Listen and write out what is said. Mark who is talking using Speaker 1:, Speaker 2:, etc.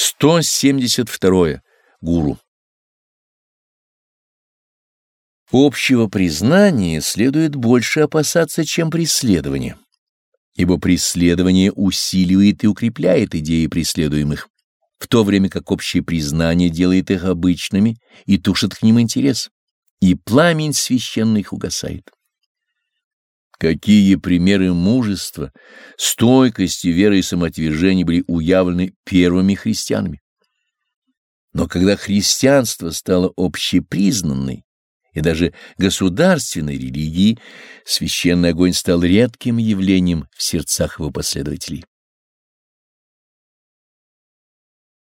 Speaker 1: 172. Гуру. Общего признания следует больше опасаться, чем преследования, ибо преследование усиливает и укрепляет идеи преследуемых, в то время как общее признание делает их обычными и тушит к ним интерес, и пламень священный их угасает. Какие примеры мужества, стойкости, веры и самоотвержения были уявлены первыми христианами. Но когда христианство стало общепризнанной и даже государственной религией, священный огонь стал редким явлением в сердцах его последователей.